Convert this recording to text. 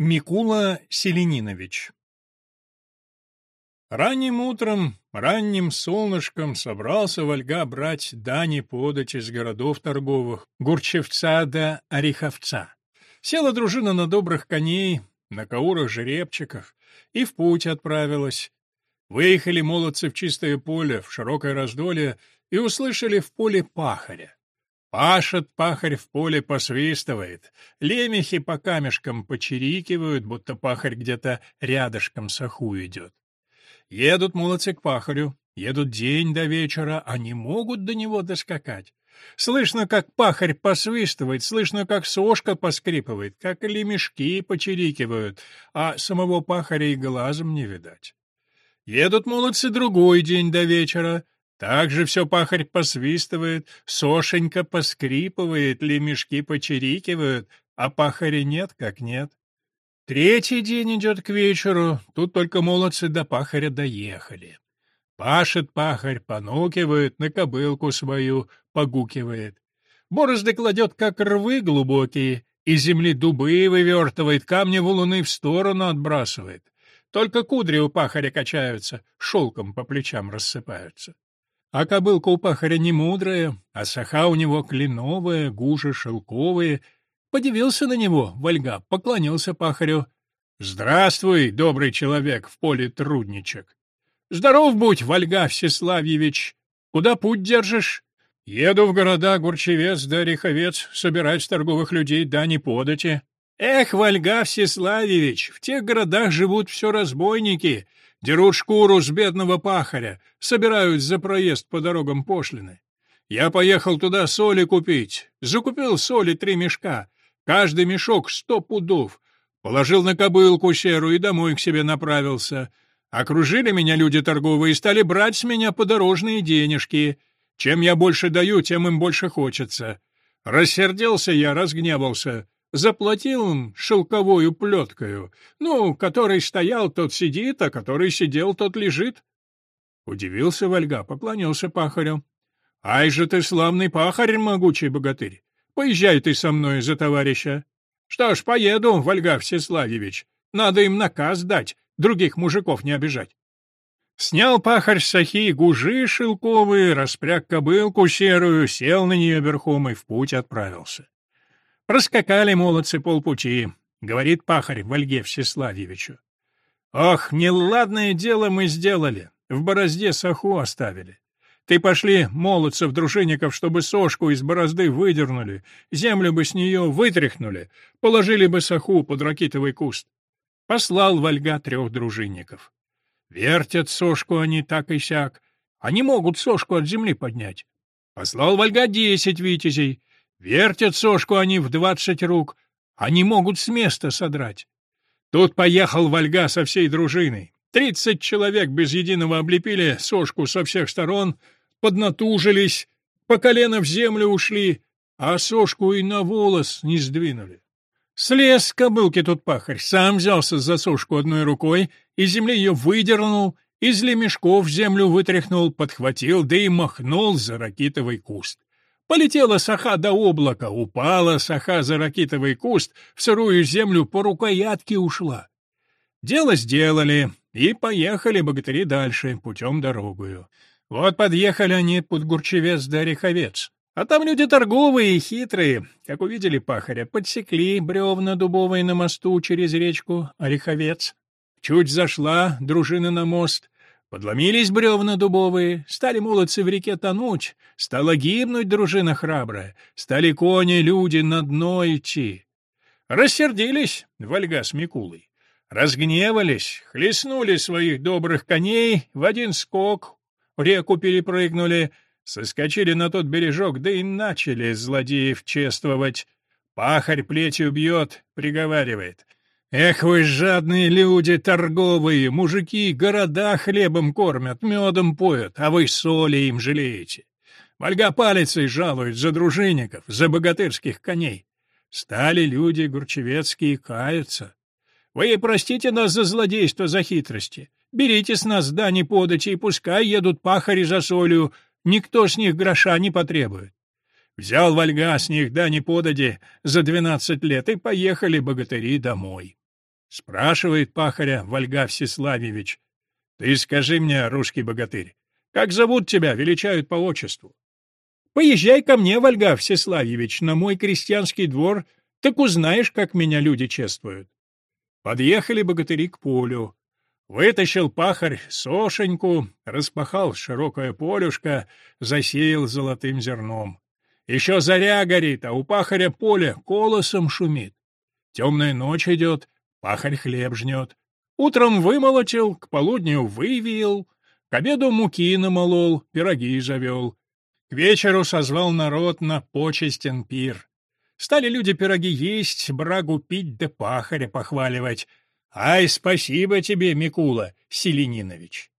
Микула Селенинович Ранним утром, ранним солнышком собрался Вольга брать дани подать из городов торговых, Гурчевца до Ореховца. Села дружина на добрых коней, на каурах жеребчиков, и в путь отправилась. Выехали молодцы в чистое поле, в широкое раздолье, и услышали в поле пахаря. Пашет пахарь в поле посвистывает, лемехи по камешкам почирикивают, будто пахарь где-то рядышком с идет. Едут молодцы к пахарю, едут день до вечера, а не могут до него доскакать. Слышно, как пахарь посвистывает, слышно, как сошка поскрипывает, как лемешки почирикивают, а самого пахаря и глазом не видать. Едут молодцы другой день до вечера, также все пахарь посвистывает, сошенька поскрипывает, лемешки почирикивают, а пахаря нет как нет. Третий день идет к вечеру, тут только молодцы до пахаря доехали. Пашет пахарь, понукивает на кобылку свою, погукивает. Борозды кладет, как рвы глубокие, из земли дубы вывертывает, камни валуны в сторону отбрасывает. Только кудри у пахаря качаются, шелком по плечам рассыпаются. А кобылка у пахаря не мудрая, а саха у него кленовая, гужи шелковые. Подивился на него, Вальга, поклонился пахарю. «Здравствуй, добрый человек, в поле трудничек!» «Здоров будь, Вальга Всеславьевич! Куда путь держишь?» «Еду в города Гурчевец да Риховец собирать с торговых людей дани подати». «Эх, Вальга Всеславьевич, в тех городах живут все разбойники!» дерут шкуру с бедного пахаря, собирают за проезд по дорогам пошлины. Я поехал туда соли купить, закупил соли три мешка, каждый мешок сто пудов, положил на кобылку серу и домой к себе направился. Окружили меня люди торговые и стали брать с меня подорожные денежки. Чем я больше даю, тем им больше хочется. Рассердился я, разгневался заплатил им шелковую плеткою. Ну, который стоял, тот сидит, а который сидел, тот лежит. Удивился Вальга, поклонился пахарю. — Ай же ты славный пахарь, могучий богатырь! Поезжай ты со мной за товарища. Что ж, поеду, Вальга Всеславьевич. Надо им наказ дать, других мужиков не обижать. Снял пахарь с сахи гужи шелковые, распряг кобылку серую, сел на нее верхом и в путь отправился. Проскакали молодцы полпути, — говорит пахарь Вальге Всеславьевичу. «Ох, неладное дело мы сделали, в борозде саху оставили. Ты пошли молодцев-дружинников, чтобы сошку из борозды выдернули, землю бы с нее вытряхнули, положили бы саху под ракитовый куст». Послал Вальга трех дружинников. Вертят сошку они так и сяк. Они могут сошку от земли поднять. Послал Вальга десять витязей. Вертят сошку они в двадцать рук. Они могут с места содрать. Тут поехал Вальга со всей дружиной. Тридцать человек без единого облепили сошку со всех сторон, поднатужились, по колено в землю ушли, а сошку и на волос не сдвинули. Слез с кобылки тут пахарь, сам взялся за сошку одной рукой, из земли ее выдернул, из лемешков землю вытряхнул, подхватил, да и махнул за ракитовый куст. Полетела саха до облака, упала саха за ракитовый куст, в сырую землю по рукоятке ушла. Дело сделали, и поехали богатыри дальше, путем дорогую. Вот подъехали они под Гурчевец до Ореховец. А там люди торговые и хитрые. Как увидели пахаря, подсекли бревна дубовые на мосту через речку Ореховец. Чуть зашла дружина на мост — Подломились бревна дубовые, стали молодцы в реке тонуть, стала гибнуть дружина храбрая, стали кони, люди на дно идти. Рассердились Вальга с Микулой, разгневались, хлестнули своих добрых коней, в один скок реку перепрыгнули, соскочили на тот бережок, да и начали злодеев чествовать. Пахарь плетью бьет, приговаривает — Эх вы жадные люди торговые, мужики города хлебом кормят, медом поют, а вы соли им жалеете. Вольгопалицей жалует за дружинников, за богатырских коней. Стали люди гурчевецкие каяться. Вы простите нас за злодейство, за хитрости. Берите с нас дани подачи, и пускай едут пахари за солью, никто с них гроша не потребует. Взял вольга с них дани подади за двенадцать лет, и поехали богатыри домой. Спрашивает пахаря Вальга Всеславьевич. Ты скажи мне, русский богатырь, как зовут тебя, величают по отчеству? Поезжай ко мне, Вальга Всеславьевич, на мой крестьянский двор, так узнаешь, как меня люди чествуют. Подъехали богатыри к полю. Вытащил пахарь сошеньку, распахал широкое полюшко, засеял золотым зерном. Еще заря горит, а у пахаря поле колосом шумит. Темная ночь идет, пахарь хлеб жнет. Утром вымолочил, к полудню вывел, к обеду муки намолол, пироги завел. К вечеру созвал народ на почестен пир. Стали люди пироги есть, брагу пить да пахаря похваливать. «Ай, спасибо тебе, Микула Селенинович!»